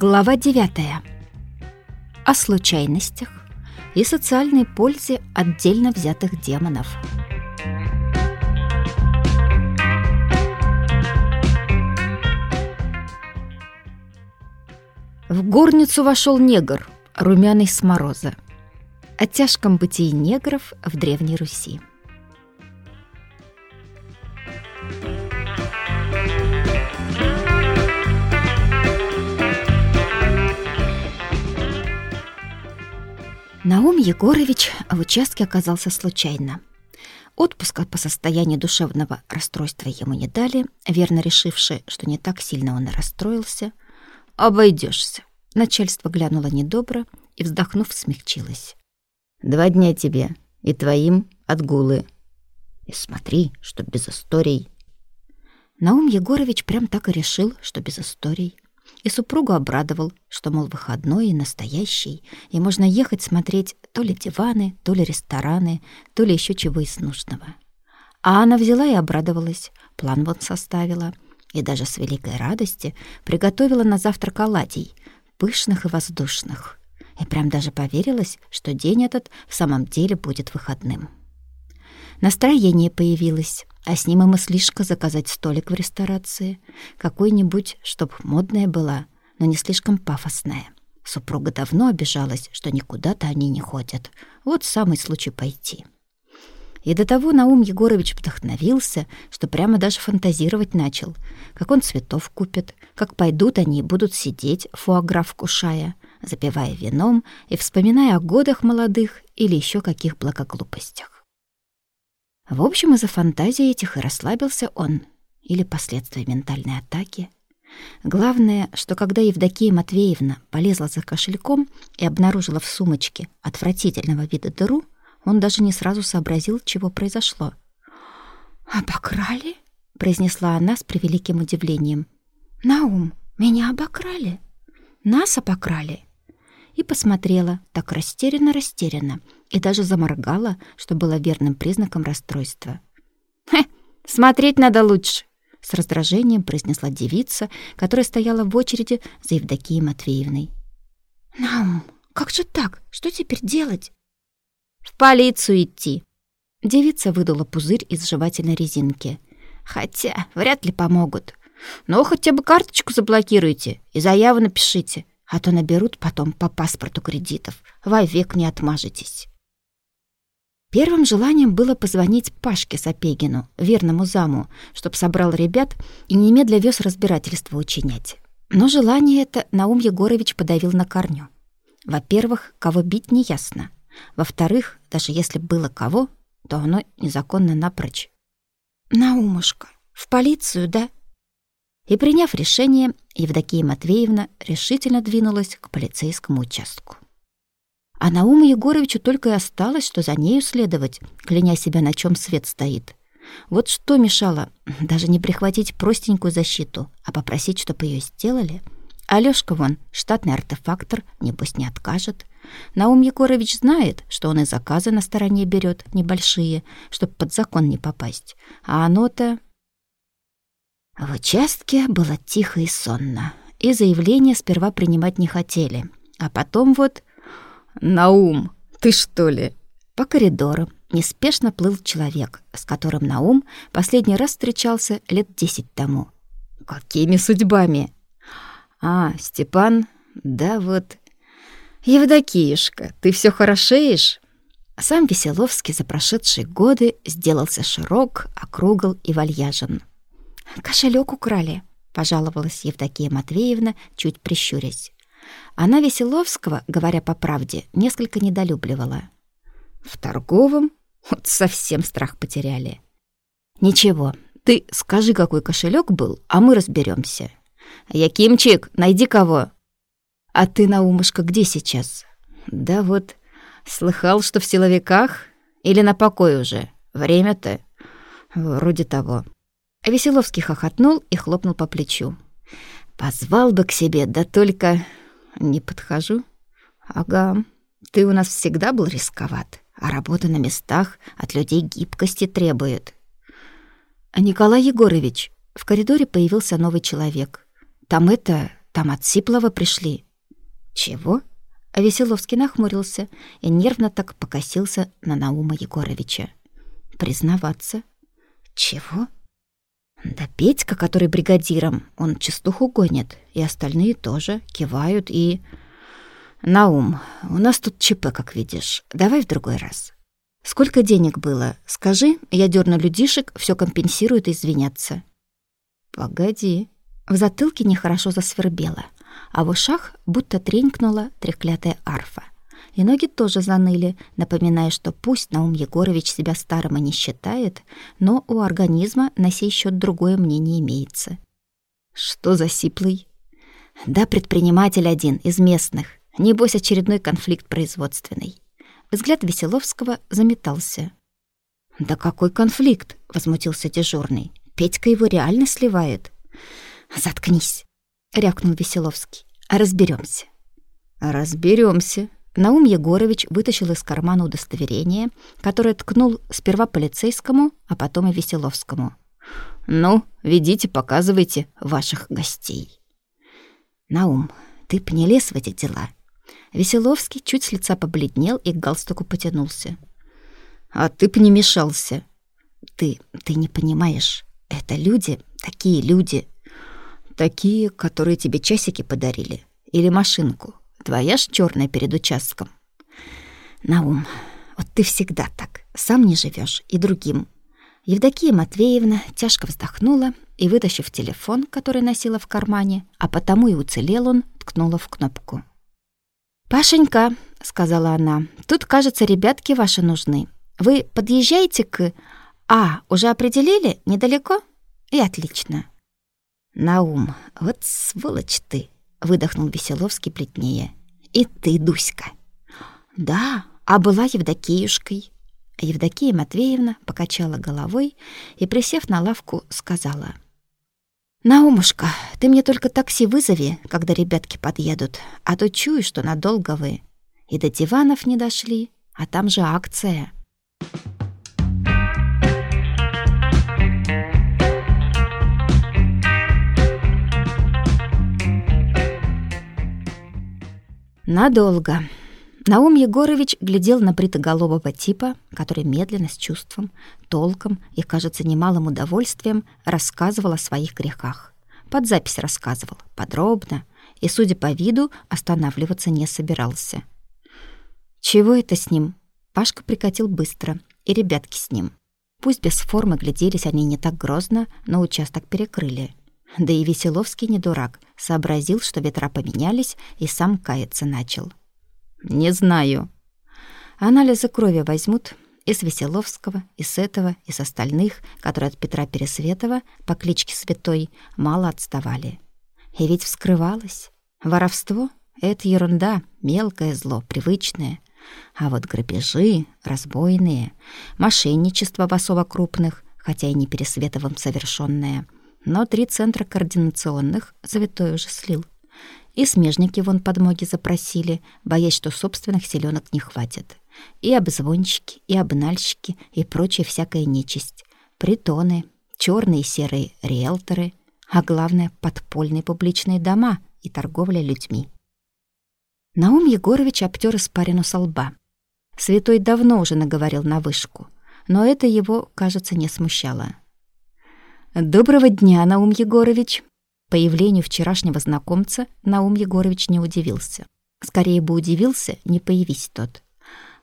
Глава 9. О случайностях и социальной пользе отдельно взятых демонов. В горницу вошел негр, румяный с мороза. О тяжком бытии негров в Древней Руси. Наум Егорович в участке оказался случайно. Отпуска по состоянию душевного расстройства ему не дали, верно решивши, что не так сильно он расстроился. «Обойдешься. Начальство глянуло недобро и, вздохнув, смягчилось. «Два дня тебе и твоим отгулы. И смотри, что без историй». Наум Егорович прям так и решил, что без историй и супругу обрадовал, что, мол, выходной и настоящий, и можно ехать смотреть то ли диваны, то ли рестораны, то ли еще чего из нужного. А она взяла и обрадовалась, план вот составила, и даже с великой радости приготовила на завтрак оладий, пышных и воздушных. И прям даже поверилась, что день этот в самом деле будет выходным. Настроение появилось, а с ним и мыслишка заказать столик в ресторации. Какой-нибудь, чтоб модная была, но не слишком пафосная. Супруга давно обижалась, что никуда-то они не ходят. Вот самый случай пойти. И до того Наум Егорович вдохновился, что прямо даже фантазировать начал, как он цветов купит, как пойдут они и будут сидеть, фуагра вкушая, запивая вином и вспоминая о годах молодых или еще каких благоглупостях. В общем, из-за фантазии этих и расслабился он. Или последствия ментальной атаки. Главное, что когда Евдокия Матвеевна полезла за кошельком и обнаружила в сумочке отвратительного вида дыру, он даже не сразу сообразил, чего произошло. «Обокрали?» — произнесла она с превеликим удивлением. «Наум, меня обокрали? Нас обокрали?» И посмотрела так растерянно-растерянно и даже заморгала, что было верным признаком расстройства. «Хе, смотреть надо лучше!» — с раздражением произнесла девица, которая стояла в очереди за Евдокией Матвеевной. «Наум, как же так? Что теперь делать?» «В полицию идти!» Девица выдала пузырь из жевательной резинки. «Хотя вряд ли помогут. Но хотя бы карточку заблокируйте и заяву напишите а то наберут потом по паспорту кредитов. Вовек не отмажетесь. Первым желанием было позвонить Пашке Сапегину, верному заму, чтоб собрал ребят и немедля вез разбирательство учинять. Но желание это Наум Егорович подавил на корню. Во-первых, кого бить неясно. Во-вторых, даже если было кого, то оно незаконно напрочь. «Наумушка, в полицию, да?» И, приняв решение, Евдокия Матвеевна решительно двинулась к полицейскому участку. А Науму Егоровичу только и осталось, что за нею следовать, кляня себя, на чем свет стоит. Вот что мешало даже не прихватить простенькую защиту, а попросить, чтобы ее сделали. Алёшка вон, штатный артефактор, небось не откажет. Наум Егорович знает, что он и заказы на стороне берет небольшие, чтобы под закон не попасть. А оно-то в участке было тихо и сонно, и заявления сперва принимать не хотели. А потом вот... «Наум, ты что ли?» По коридору неспешно плыл человек, с которым Наум последний раз встречался лет десять тому. «Какими судьбами?» «А, Степан, да вот...» «Евдокиюшка, ты все хорошеешь?» Сам Веселовский за прошедшие годы сделался широк, округл и вальяжен. Кошелек украли, пожаловалась Евдокия Матвеевна, чуть прищурясь. Она Веселовского, говоря по правде, несколько недолюбливала. В торговом вот совсем страх потеряли. Ничего, ты скажи, какой кошелек был, а мы разберемся. Якимчик, найди кого. А ты, Наумушка, где сейчас? Да вот, слыхал, что в силовиках или на покой уже. Время-то вроде того. Веселовский хохотнул и хлопнул по плечу. «Позвал бы к себе, да только не подхожу». «Ага, ты у нас всегда был рисковат, а работа на местах от людей гибкости требует». «Николай Егорович», в коридоре появился новый человек. «Там это, там от Сиплова пришли». «Чего?» Веселовский нахмурился и нервно так покосился на Наума Егоровича. «Признаваться?» «Чего?» «Да Петька, который бригадиром, он частуху гонит, и остальные тоже кивают и...» «Наум, у нас тут ЧП, как видишь. Давай в другой раз». «Сколько денег было? Скажи, я дерну людишек, все компенсируют и извинятся». «Погоди». В затылке нехорошо засвербело, а в ушах будто тренькнула треклятая арфа. И ноги тоже заныли, напоминая, что пусть Наум Егорович себя старым и не считает, но у организма на сей счет другое мнение имеется. «Что за сиплый?» «Да, предприниматель один, из местных. Небось, очередной конфликт производственный». Взгляд Веселовского заметался. «Да какой конфликт?» — возмутился дежурный. «Петька его реально сливает». «Заткнись!» — рявкнул Веселовский. «Разберёмся». «Разберёмся». Наум Егорович вытащил из кармана удостоверение, которое ткнул сперва полицейскому, а потом и Веселовскому. «Ну, ведите, показывайте ваших гостей». «Наум, ты б не лез в эти дела», Веселовский чуть с лица побледнел и к галстуку потянулся. «А ты б не мешался!» «Ты... ты не понимаешь. Это люди, такие люди. Такие, которые тебе часики подарили. Или машинку. Твоя ж черная перед участком. Наум, вот ты всегда так. Сам не живешь и другим». Евдокия Матвеевна тяжко вздохнула и, вытащив телефон, который носила в кармане, а потому и уцелел он, ткнула в кнопку. «Пашенька», — сказала она, — «тут, кажется, ребятки ваши нужны. Вы подъезжаете к... А, уже определили? Недалеко? И отлично». «Наум, вот сволочь ты», — выдохнул Веселовский плетнее. «И ты, Дуська». «Да, а была Евдокиюшкой». Евдокия Матвеевна покачала головой и, присев на лавку, сказала — «Наумушка, ты мне только такси вызови, когда ребятки подъедут, а то чую, что надолго вы. И до диванов не дошли, а там же акция». Надолго. Наум Егорович глядел на бритоголового типа, который медленно, с чувством, толком и, кажется, немалым удовольствием рассказывал о своих грехах. Под запись рассказывал, подробно, и, судя по виду, останавливаться не собирался. «Чего это с ним?» Пашка прикатил быстро, и ребятки с ним. Пусть без формы гляделись они не так грозно, но участок перекрыли. Да и Веселовский не дурак, сообразил, что ветра поменялись, и сам каяться начал. «Не знаю». Анализы крови возьмут и с Веселовского, и с этого, и с остальных, которые от Петра Пересветова по кличке Святой мало отставали. И ведь вскрывалось. Воровство — это ерунда, мелкое зло, привычное. А вот грабежи, разбойные, мошенничество в особо крупных, хотя и не Пересветовым совершенное, но три центра координационных Святой уже слил — и смежники вон подмоги запросили, боясь, что собственных селенок не хватит. И обзвонщики, и обнальщики, и прочая всякая нечисть. Притоны, черные и серые риэлторы, а главное, подпольные публичные дома и торговля людьми. Наум Егорович обтер испарину со лба. Святой давно уже наговорил на вышку, но это его, кажется, не смущало. «Доброго дня, Наум Егорович!» Появлению вчерашнего знакомца Наум Егорович не удивился. Скорее бы удивился, не появись тот.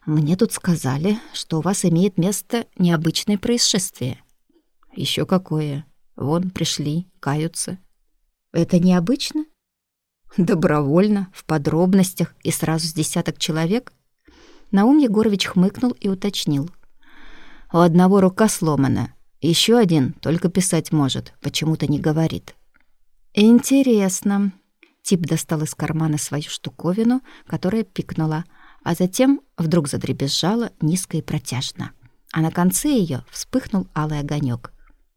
«Мне тут сказали, что у вас имеет место необычное происшествие». Еще какое? Вон, пришли, каются». «Это необычно?» «Добровольно, в подробностях и сразу с десяток человек?» Наум Егорович хмыкнул и уточнил. «У одного рука сломана, еще один только писать может, почему-то не говорит». «Интересно». Тип достал из кармана свою штуковину, которая пикнула, а затем вдруг задребезжала низко и протяжно. А на конце ее вспыхнул алый огонек.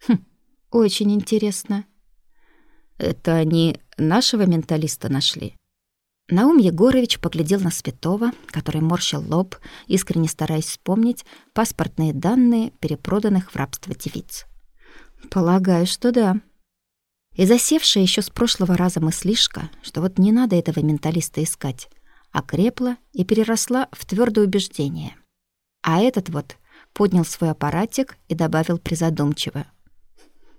«Хм, очень интересно». «Это они нашего менталиста нашли?» Наум Егорович поглядел на Светова, который морщил лоб, искренне стараясь вспомнить паспортные данные перепроданных в рабство девиц. «Полагаю, что да», И засевшая еще с прошлого раза мыслишка, что вот не надо этого менталиста искать, окрепла и переросла в твердое убеждение. А этот вот поднял свой аппаратик и добавил призадумчиво.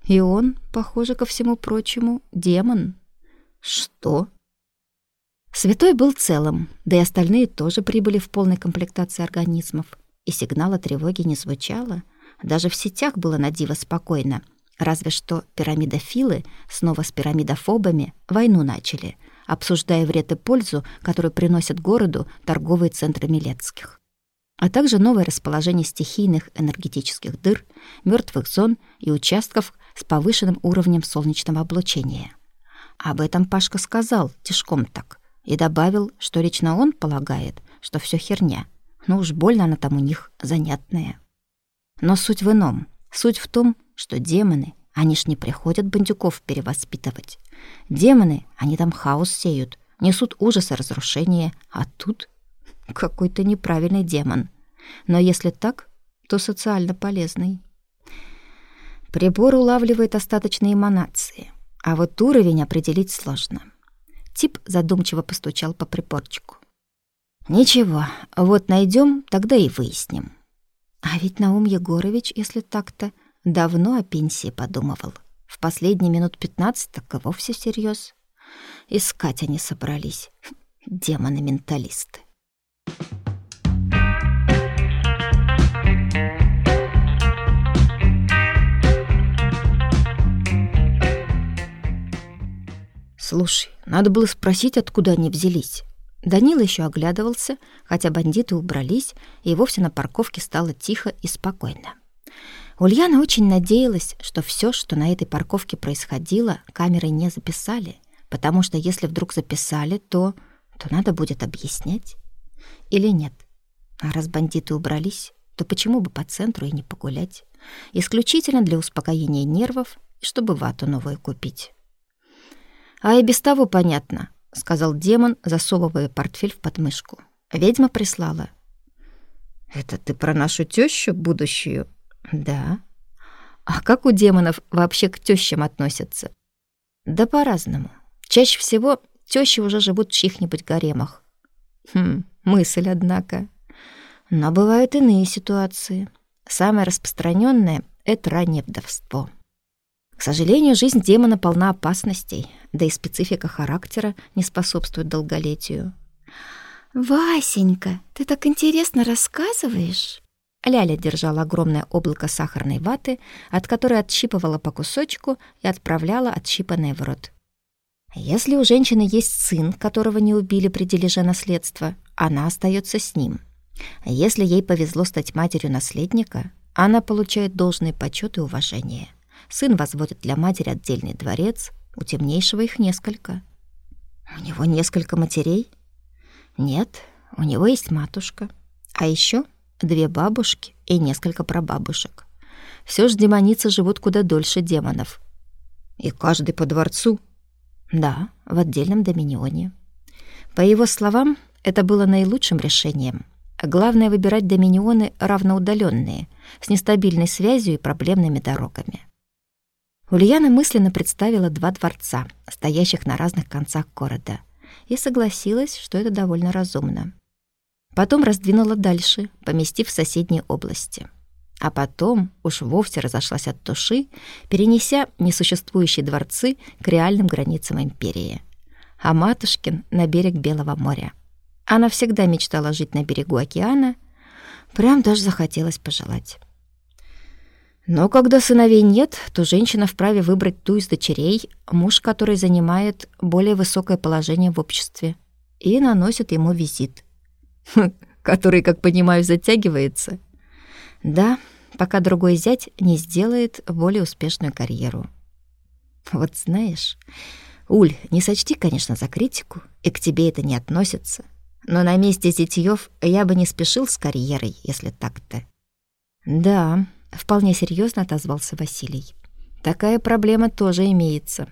И он, похоже ко всему прочему, демон. Что? Святой был целым, да и остальные тоже прибыли в полной комплектации организмов, и сигнала тревоги не звучало. Даже в сетях было на диво спокойно, разве что пирамидофилы снова с пирамидофобами войну начали, обсуждая вред и пользу, которую приносят городу торговые центры Милецких а также новое расположение стихийных энергетических дыр, мертвых зон и участков с повышенным уровнем солнечного облучения. Об этом Пашка сказал тишком так и добавил, что лично он полагает, что все херня, но уж больно она там у них занятная. Но суть в ином. Суть в том, что демоны, они ж не приходят бандюков перевоспитывать. Демоны, они там хаос сеют, несут ужас и разрушение, а тут какой-то неправильный демон. Но если так, то социально полезный. Прибор улавливает остаточные эманации, а вот уровень определить сложно. Тип задумчиво постучал по приборчику. Ничего, вот найдем, тогда и выясним. А ведь Наум Егорович, если так-то, давно о пенсии подумывал. В последние минут пятнадцать так и вовсе всерьез. Искать они собрались, демоны-менталисты. Слушай, надо было спросить, откуда они взялись. Данила еще оглядывался, хотя бандиты убрались, и вовсе на парковке стало тихо и спокойно. Ульяна очень надеялась, что все, что на этой парковке происходило, камеры не записали, потому что если вдруг записали, то то надо будет объяснять или нет. А раз бандиты убрались, то почему бы по центру и не погулять? Исключительно для успокоения нервов и чтобы вату новую купить. А и без того понятно, сказал демон, засовывая портфель в подмышку. Ведьма прислала. Это ты про нашу тещу будущую? Да. А как у демонов вообще к тещам относятся? Да по-разному. Чаще всего тещи уже живут в чьих-нибудь гаремах. Хм, мысль, однако. Но бывают иные ситуации. Самое распространенное — это раннее вдовство. К сожалению, жизнь демона полна опасностей, да и специфика характера не способствует долголетию. «Васенька, ты так интересно рассказываешь!» Ляля держала огромное облако сахарной ваты, от которой отщипывала по кусочку и отправляла отщипанное в рот. Если у женщины есть сын, которого не убили при дележе наследства, она остается с ним. Если ей повезло стать матерью наследника, она получает должный почет и уважение. Сын возводит для матери отдельный дворец, у темнейшего их несколько. У него несколько матерей? Нет, у него есть матушка. А еще две бабушки и несколько прабабушек. Все ж демоницы живут куда дольше демонов. И каждый по дворцу да, в отдельном доминионе. По его словам, это было наилучшим решением. Главное выбирать доминионы равноудаленные, с нестабильной связью и проблемными дорогами. Ульяна мысленно представила два дворца, стоящих на разных концах города, и согласилась, что это довольно разумно. Потом раздвинула дальше, поместив в соседние области — а потом уж вовсе разошлась от души, перенеся несуществующие дворцы к реальным границам империи. А матушкин на берег Белого моря. Она всегда мечтала жить на берегу океана, прям даже захотелось пожелать. Но когда сыновей нет, то женщина вправе выбрать ту из дочерей, муж которой занимает более высокое положение в обществе, и наносит ему визит. Который, как понимаю, затягивается — да, пока другой зять не сделает более успешную карьеру. Вот знаешь, Уль, не сочти, конечно, за критику, и к тебе это не относится. Но на месте зятьёв я бы не спешил с карьерой, если так-то. Да, вполне серьезно отозвался Василий. Такая проблема тоже имеется.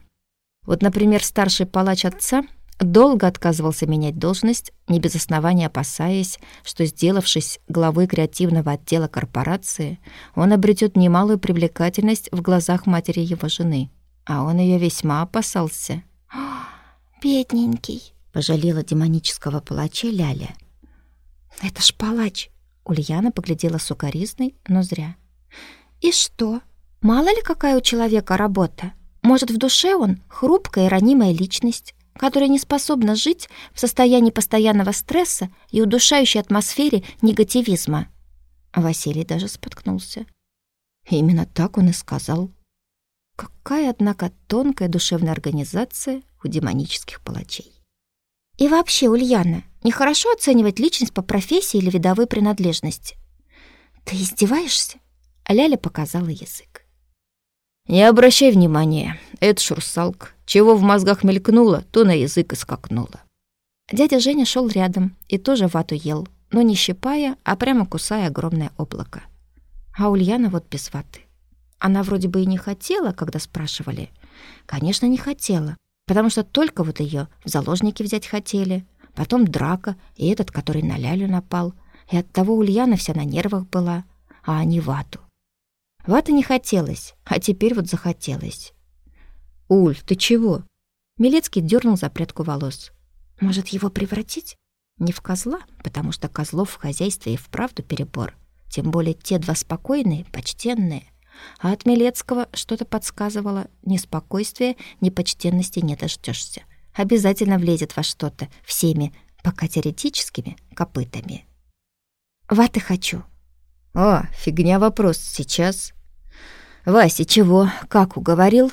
Вот, например, старший палач отца — Долго отказывался менять должность, не без основания опасаясь, что, сделавшись главой креативного отдела корпорации, он обретет немалую привлекательность в глазах матери его жены. а он ее весьма опасался. «Бедненький», — пожалела демонического палача Ляля. «Это ж палач!» Ульяна поглядела сукоризной, но зря. «И что? Мало ли какая у человека работа? Может, в душе он хрупкая и ранимая личность, которая не способна жить в состоянии постоянного стресса и удушающей атмосфере негативизма?» Василий даже споткнулся. Именно так он и сказал. Какая, однако, тонкая душевная организация у демонических палачей. И вообще, Ульяна, нехорошо оценивать личность по профессии или видовой принадлежности. Ты издеваешься? А Ляля показала язык. Не обращай внимания, это шурсалка. Чего в мозгах мелькнуло, то на язык и скакнуло. Дядя Женя шел рядом и тоже вату ел, но не щипая, а прямо кусая огромное облако. А Ульяна вот без ваты. Она вроде бы и не хотела, когда спрашивали. Конечно, не хотела, потому что только вот ее в заложники взять хотели. Потом драка, и этот, который на Лялю напал. И оттого Ульяна вся на нервах была, а они вату. Ваты не хотелось, а теперь вот захотелось. «Уль, ты чего?» Милецкий дернул за прядку волос. «Может, его превратить?» Не в козла, потому что козлов в хозяйстве и вправду перебор. Тем более те два спокойные, почтенные — а от Милецкого что-то подсказывало. Ни спокойствия, ни почтенности не дождешься. Обязательно влезет во что-то всеми, пока теоретическими, копытами. Ваты хочу. О, фигня вопрос сейчас. Вася, чего? Как уговорил?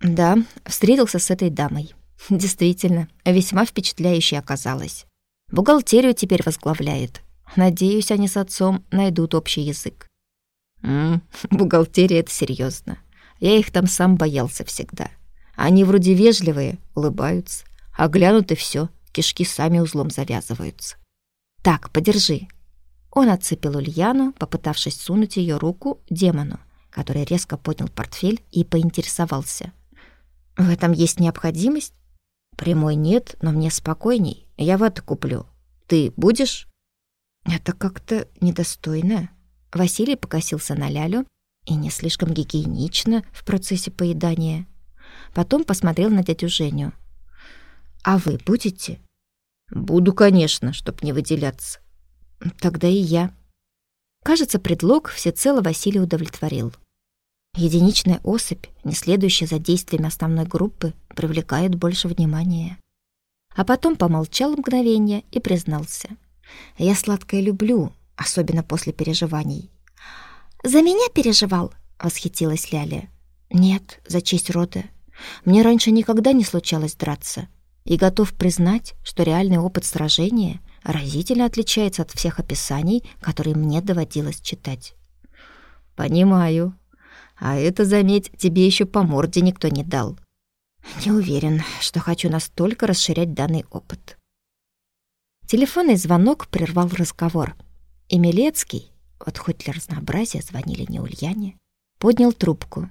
Да, встретился с этой дамой. Действительно, весьма впечатляющей оказалась. Бухгалтерию теперь возглавляет. Надеюсь, они с отцом найдут общий язык. М бухгалтерия — это серьезно. Я их там сам боялся всегда. Они вроде вежливые, улыбаются, а глянут и все, кишки сами узлом завязываются. Так, подержи. Он отцепил Ульяну, попытавшись сунуть ее руку демону, который резко поднял портфель и поинтересовался. «В этом есть необходимость?» «Прямой нет, но мне спокойней. Я вату куплю. Ты будешь?» «Это как-то недостойно», Василий покосился на Лялю и не слишком гигиенично в процессе поедания. Потом посмотрел на дядю Женю. «А вы будете?» «Буду, конечно, чтоб не выделяться». «Тогда и я». Кажется, предлог всецело Василий удовлетворил. Единичная особь, не следующая за действиями основной группы, привлекает больше внимания. А потом помолчал мгновение и признался. «Я сладкое люблю, особенно после переживаний. «За меня переживал?» — восхитилась Ляля. «Нет, за честь рода. Мне раньше никогда не случалось драться. И готов признать, что реальный опыт сражения разительно отличается от всех описаний, которые мне доводилось читать». «Понимаю. А это, заметь, тебе еще по морде никто не дал». «Не уверен, что хочу настолько расширять данный опыт». Телефонный звонок прервал разговор — и вот хоть для разнообразия звонили не Ульяне, поднял трубку.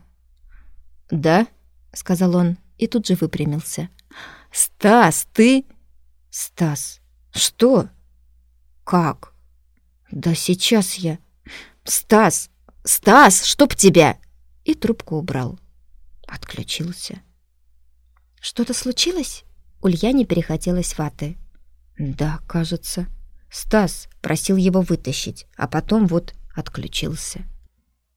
«Да?» — сказал он и тут же выпрямился. «Стас, ты...» «Стас, что?» «Как?» «Да сейчас я...» «Стас! Стас, чтоб тебя!» И трубку убрал. Отключился. «Что-то случилось?» Ульяне перехотелось ваты. «Да, кажется». Стас просил его вытащить, а потом вот отключился.